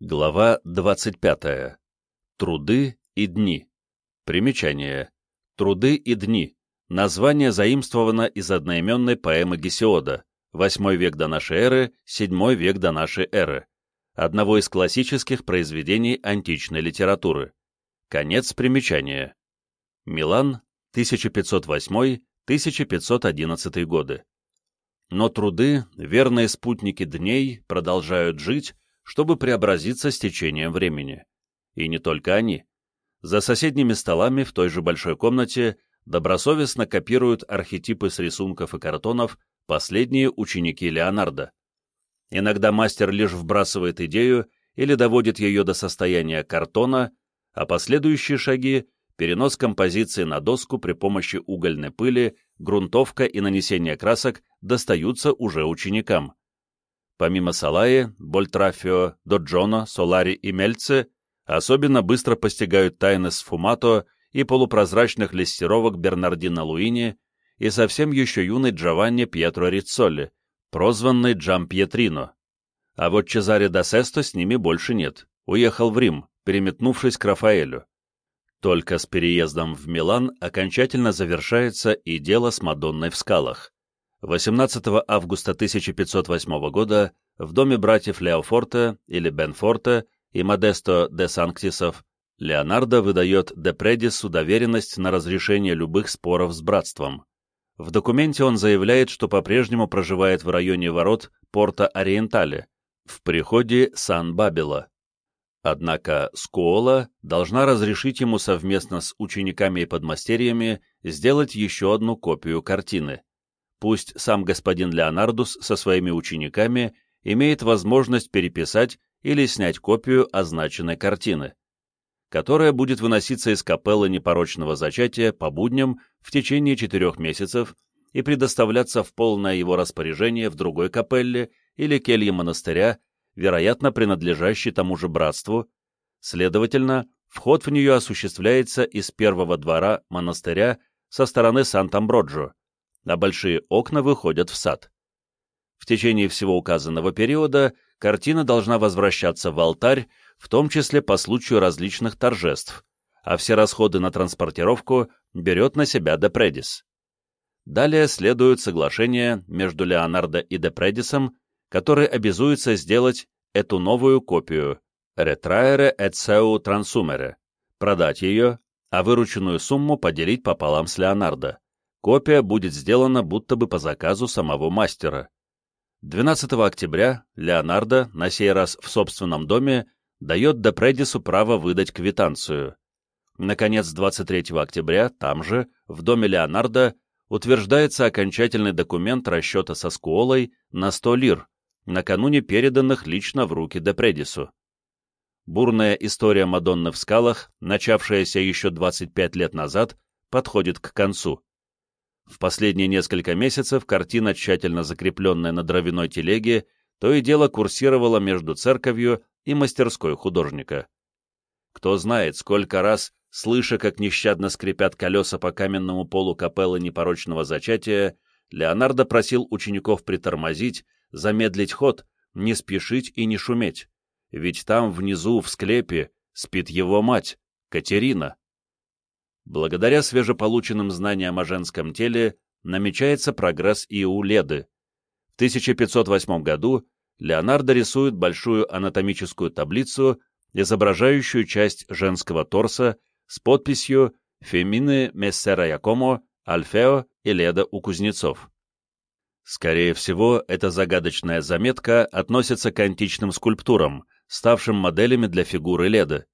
Глава 25. Труды и дни. Примечание. Труды и дни. Название заимствовано из одноименной поэмы Гесиода, 8 век до нашей эры, 7 век до нашей эры, одного из классических произведений античной литературы. Конец примечания. Милан, 1508-1511 годы. Но труды, верные спутники дней, продолжают жить, чтобы преобразиться с течением времени. И не только они. За соседними столами в той же большой комнате добросовестно копируют архетипы с рисунков и картонов последние ученики Леонардо. Иногда мастер лишь вбрасывает идею или доводит ее до состояния картона, а последующие шаги — перенос композиции на доску при помощи угольной пыли, грунтовка и нанесение красок — достаются уже ученикам. Помимо Салаи, Больтрафио, Доджоно, Солари и Мельце, особенно быстро постигают тайны сфумато и полупрозрачных листировок Бернардино Луини и совсем еще юный Джованни Пьетро Риццолли, прозванный Джам Пьетрино. А вот Чезаре да Сесто с ними больше нет, уехал в Рим, переметнувшись к Рафаэлю. Только с переездом в Милан окончательно завершается и дело с Мадонной в скалах. 18 августа 1508 года в доме братьев Леофорте или Бенфорте и Модесто де Санктисов Леонардо выдает де Предису доверенность на разрешение любых споров с братством. В документе он заявляет, что по-прежнему проживает в районе ворот порта Ориентале, в приходе Сан-Бабила. Однако Скуола должна разрешить ему совместно с учениками и подмастерьями сделать еще одну копию картины пусть сам господин Леонардус со своими учениками имеет возможность переписать или снять копию означенной картины, которая будет выноситься из капеллы непорочного зачатия по будням в течение четырех месяцев и предоставляться в полное его распоряжение в другой капелле или келье монастыря, вероятно, принадлежащей тому же братству, следовательно, вход в нее осуществляется из первого двора монастыря со стороны Сант-Амброджо, а большие окна выходят в сад. В течение всего указанного периода картина должна возвращаться в алтарь, в том числе по случаю различных торжеств, а все расходы на транспортировку берет на себя Депредис. Далее следует соглашение между Леонардо и Депредисом, который обязуется сделать эту новую копию «Retraere et seu transumere», продать ее, а вырученную сумму поделить пополам с Леонардо. Копия будет сделана будто бы по заказу самого мастера. 12 октября Леонардо, на сей раз в собственном доме, дает Депредису право выдать квитанцию. Наконец, 23 октября, там же, в доме Леонардо, утверждается окончательный документ расчета со Скуолой на 100 лир, накануне переданных лично в руки Депредису. Бурная история Мадонны в скалах, начавшаяся еще 25 лет назад, подходит к концу. В последние несколько месяцев картина, тщательно закрепленная на дровяной телеге, то и дело курсировала между церковью и мастерской художника. Кто знает, сколько раз, слыша, как нещадно скрипят колеса по каменному полу капеллы непорочного зачатия, Леонардо просил учеников притормозить, замедлить ход, не спешить и не шуметь, ведь там внизу, в склепе, спит его мать, Катерина. Благодаря свежеполученным знаниям о женском теле намечается прогресс и у Леды. В 1508 году Леонардо рисует большую анатомическую таблицу, изображающую часть женского торса с подписью «Фемины Мессера Якомо, Альфео и Леда у кузнецов». Скорее всего, эта загадочная заметка относится к античным скульптурам, ставшим моделями для фигуры Леды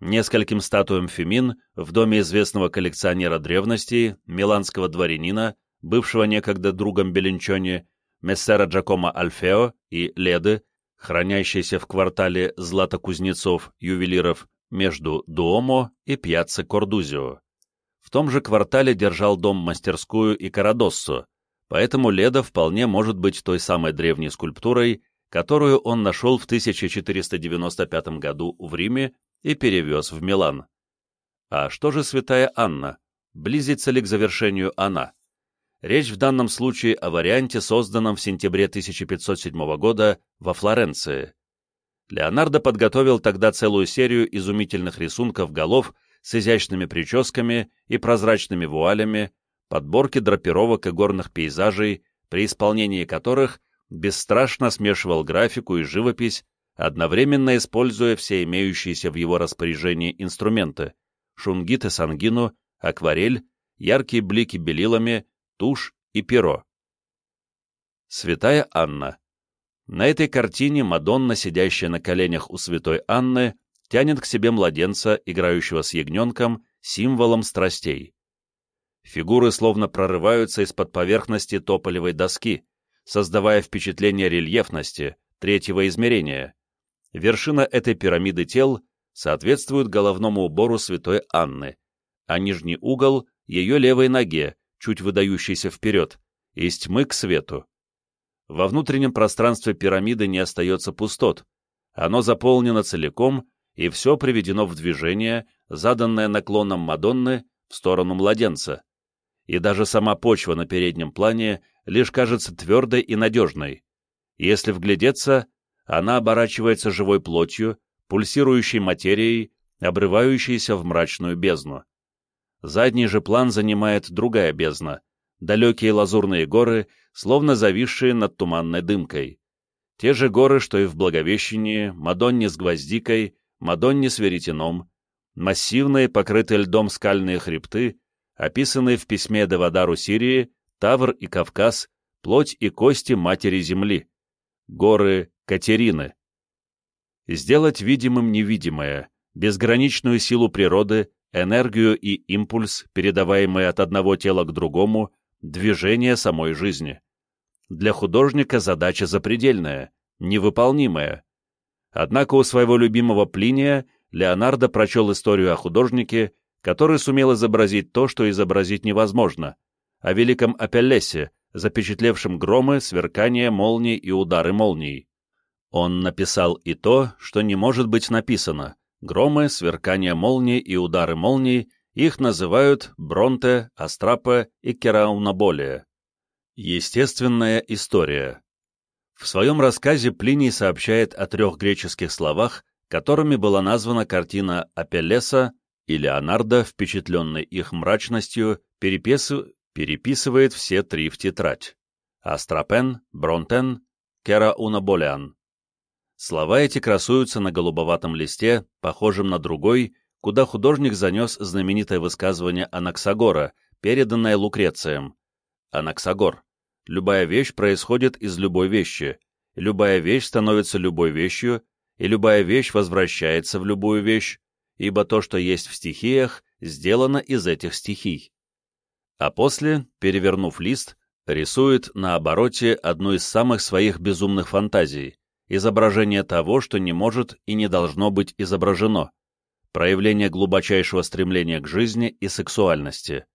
нескольким статуям Фемин в доме известного коллекционера древностей, миланского дворянина, бывшего некогда другом Белинчони, мессера Джакомо Альфео и Леды, хранящейся в квартале златокузнецов, ювелиров, между Дуомо и Пьяцца Кордузио. В том же квартале держал дом-мастерскую и Карадоссо, поэтому Леда вполне может быть той самой древней скульптурой, которую он нашел в 1495 году в Риме и перевез в Милан. А что же святая Анна? Близится ли к завершению она? Речь в данном случае о варианте, созданном в сентябре 1507 года во Флоренции. Леонардо подготовил тогда целую серию изумительных рисунков голов с изящными прическами и прозрачными вуалями, подборки драпировок и горных пейзажей, при исполнении которых бесстрашно смешивал графику и живопись, одновременно используя все имеющиеся в его распоряжении инструменты — шунгит и сангину, акварель, яркие блики белилами, тушь и перо. Святая Анна на этой картине Мадонна, сидящая на коленях у святой Анны, тянет к себе младенца, играющего с ягненком, символом страстей. Фигуры словно прорываются из-под поверхности тополевой доски, создавая впечатление рельефности, третьего измерения. Вершина этой пирамиды тел соответствует головному убору святой Анны, а нижний угол — ее левой ноге, чуть выдающейся вперед, из тьмы к свету. Во внутреннем пространстве пирамиды не остается пустот, оно заполнено целиком, и все приведено в движение, заданное наклоном Мадонны в сторону младенца. И даже сама почва на переднем плане лишь кажется твердой и надежной. Если вглядеться, она оборачивается живой плотью, пульсирующей материей, обрывающейся в мрачную бездну. Задний же план занимает другая бездна, далекие лазурные горы, словно зависшие над туманной дымкой. Те же горы, что и в Благовещении, Мадонне с гвоздикой, Мадонне с веретеном, массивные, покрытые льдом скальные хребты, описанные в письме Девадару Сирии, Тавр и Кавказ, плоть и кости Матери Земли, горы Катерины. Сделать видимым невидимое, безграничную силу природы, энергию и импульс, передаваемые от одного тела к другому, движение самой жизни. Для художника задача запредельная, невыполнимая. Однако у своего любимого Плиния Леонардо прочел историю о художнике, который сумел изобразить то, что изобразить невозможно, о великом Апеллесе, запечатлевшем громы, сверкание молний и удары молний. Он написал и то, что не может быть написано. Громы, сверкание молний и удары молний их называют Бронте, Астрапе и Кераунаболия. Естественная история. В своем рассказе Плиний сообщает о трех греческих словах, которыми была названа картина Апеллеса, и Леонардо, впечатленный их мрачностью, переписыв... переписывает все три в тетрадь. Астрапен, Бронтен, Кераунаболиан. Слова эти красуются на голубоватом листе, похожем на другой, куда художник занес знаменитое высказывание Анаксагора, переданное Лукрецием. Анаксагор. Любая вещь происходит из любой вещи, любая вещь становится любой вещью, и любая вещь возвращается в любую вещь, ибо то, что есть в стихиях, сделано из этих стихий. А после, перевернув лист, рисует на обороте одну из самых своих безумных фантазий — изображение того, что не может и не должно быть изображено — проявление глубочайшего стремления к жизни и сексуальности.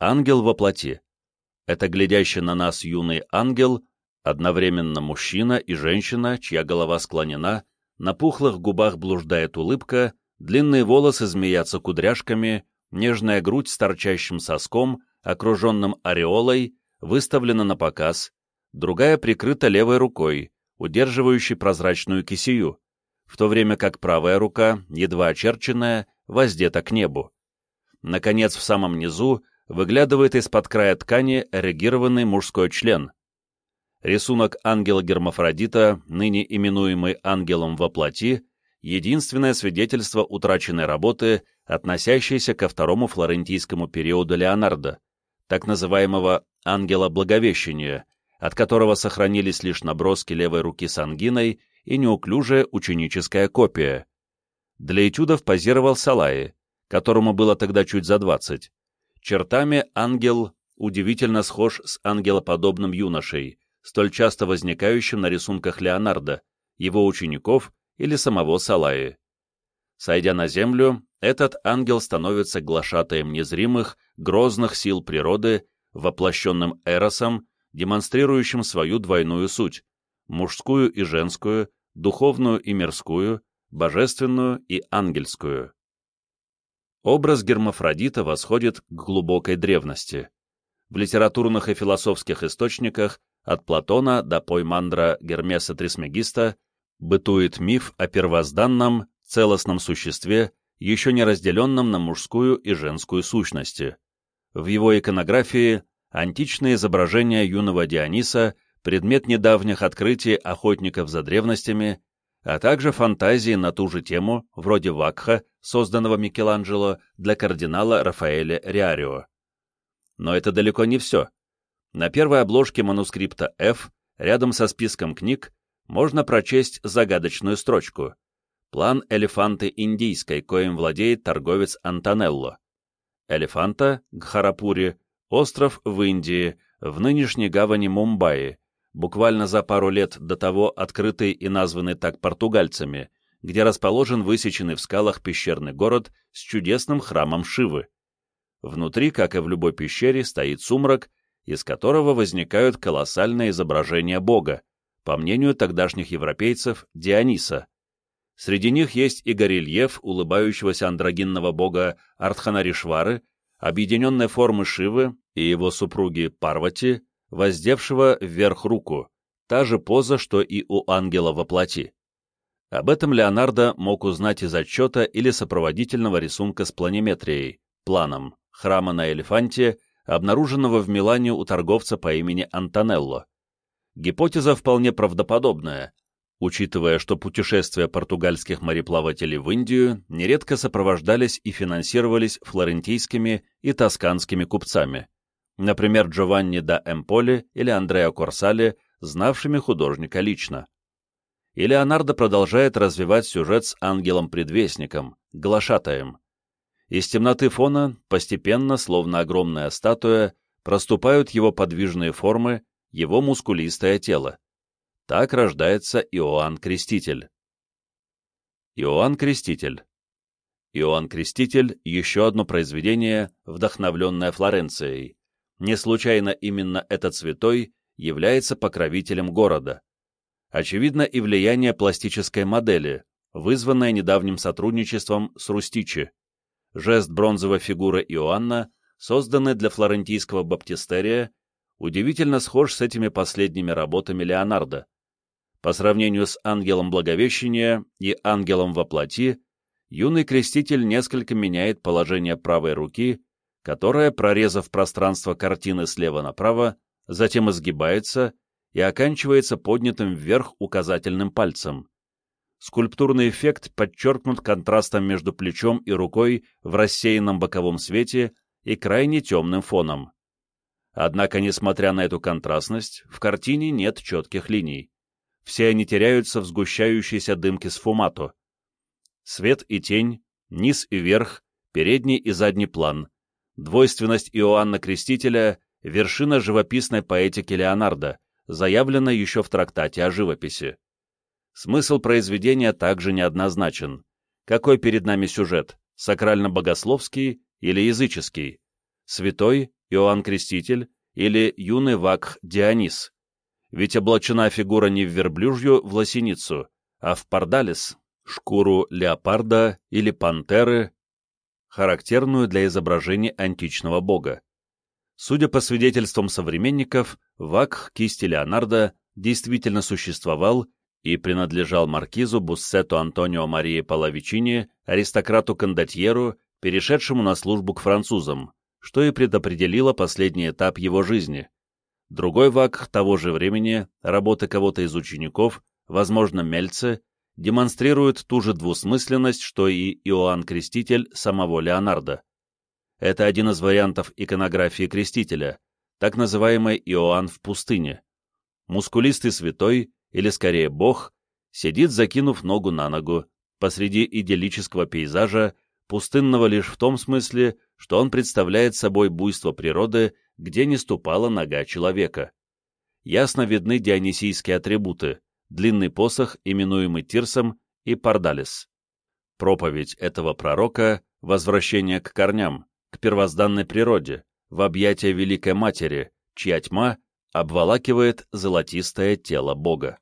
Ангел во плоти. Это глядящий на нас юный ангел, одновременно мужчина и женщина, чья голова склонена, на пухлых губах блуждает улыбка, длинные волосы змеятся кудряшками, нежная грудь с торчащим соском, окруженным ореолой, выставлена на показ, другая прикрыта левой рукой, удерживающей прозрачную кисию в то время как правая рука, едва очерченная, воздета к небу. Наконец, в самом низу выглядывает из-под края ткани эрегированный мужской член. Рисунок ангела-гермафродита, ныне именуемый ангелом во плоти, единственное свидетельство утраченной работы, относящейся ко второму флорентийскому периоду Леонардо, так называемого «ангела Благовещения», от которого сохранились лишь наброски левой руки с ангиной и неуклюжая ученическая копия. Для этюдов позировал Салаи, которому было тогда чуть за двадцать. Чертами ангел удивительно схож с ангелоподобным юношей, столь часто возникающим на рисунках Леонардо, его учеников или самого Салаи. Сойдя на землю, этот ангел становится глашатаем незримых, грозных сил природы, воплощенным эросом, демонстрирующим свою двойную суть — мужскую и женскую, духовную и мирскую, божественную и ангельскую. Образ Гермафродита восходит к глубокой древности. В литературных и философских источниках от Платона до Поймандра Гермеса Трисмегиста Бытует миф о первозданном, целостном существе, еще не разделенном на мужскую и женскую сущности. В его иконографии античные изображения юного Диониса – предмет недавних открытий охотников за древностями, а также фантазии на ту же тему, вроде Вакха, созданного Микеланджело для кардинала Рафаэля Риарио. Но это далеко не все. На первой обложке манускрипта F, рядом со списком книг, можно прочесть загадочную строчку «План элефанты индийской, коим владеет торговец Антонелло». Элефанта, Гхарапури, остров в Индии, в нынешней гавани Мумбаи, буквально за пару лет до того открытый и названный так португальцами, где расположен высеченный в скалах пещерный город с чудесным храмом Шивы. Внутри, как и в любой пещере, стоит сумрак, из которого возникают колоссальные изображения Бога, по мнению тогдашних европейцев, Диониса. Среди них есть и горельеф улыбающегося андрогинного бога Артханаришвары, объединенной формы Шивы и его супруги Парвати, воздевшего вверх руку, та же поза, что и у ангела во плоти. Об этом Леонардо мог узнать из отчета или сопроводительного рисунка с планиметрией, планом, храма на Элефанте, обнаруженного в Милане у торговца по имени Антонелло. Гипотеза вполне правдоподобная, учитывая, что путешествия португальских мореплавателей в Индию нередко сопровождались и финансировались флорентийскими и тосканскими купцами например, Джованни да Эмполи или Андреа Корсали, знавшими художника лично. И Леонардо продолжает развивать сюжет с ангелом-предвестником, глашатаем. Из темноты фона постепенно, словно огромная статуя, проступают его подвижные формы, его мускулистое тело. Так рождается Иоанн Креститель. Иоанн Креститель. Иоанн Креститель – еще одно произведение, вдохновленное Флоренцией. Не случайно именно этот святой является покровителем города. Очевидно и влияние пластической модели, вызванное недавним сотрудничеством с Рустичи. Жест бронзовой фигуры Иоанна, созданный для флорентийского баптистерия, удивительно схож с этими последними работами Леонардо. По сравнению с ангелом Благовещения и ангелом во плоти, юный креститель несколько меняет положение правой руки которая, прорезав пространство картины слева направо, затем изгибается и оканчивается поднятым вверх указательным пальцем. Скульптурный эффект подчеркнут контрастом между плечом и рукой в рассеянном боковом свете и крайне темным фоном. Однако, несмотря на эту контрастность, в картине нет четких линий. Все они теряются в сгущающейся дымке сфумато. Свет и тень, низ и верх, передний и задний план, Двойственность Иоанна Крестителя – вершина живописной поэтики Леонардо, заявлена еще в трактате о живописи. Смысл произведения также неоднозначен. Какой перед нами сюжет – сакрально-богословский или языческий? Святой Иоанн Креститель или юный вакх Дионис? Ведь облачена фигура не в верблюжью в лосиницу, а в пардалис, шкуру леопарда или пантеры характерную для изображения античного бога. Судя по свидетельствам современников, вакх кисти Леонардо действительно существовал и принадлежал маркизу Буссету Антонио Марии Палавичини, аристократу кондотьеру, перешедшему на службу к французам, что и предопределило последний этап его жизни. Другой вакх того же времени, работы кого-то из учеников, возможно, Мельце, демонстрирует ту же двусмысленность, что и Иоанн Креститель самого Леонардо. Это один из вариантов иконографии Крестителя, так называемый Иоанн в пустыне. Мускулистый святой, или скорее бог, сидит, закинув ногу на ногу, посреди идиллического пейзажа, пустынного лишь в том смысле, что он представляет собой буйство природы, где не ступала нога человека. Ясно видны дионисийские атрибуты, длинный посох, именуемый Тирсом, и Пардалис. Проповедь этого пророка — возвращение к корням, к первозданной природе, в объятия Великой Матери, чья тьма обволакивает золотистое тело Бога.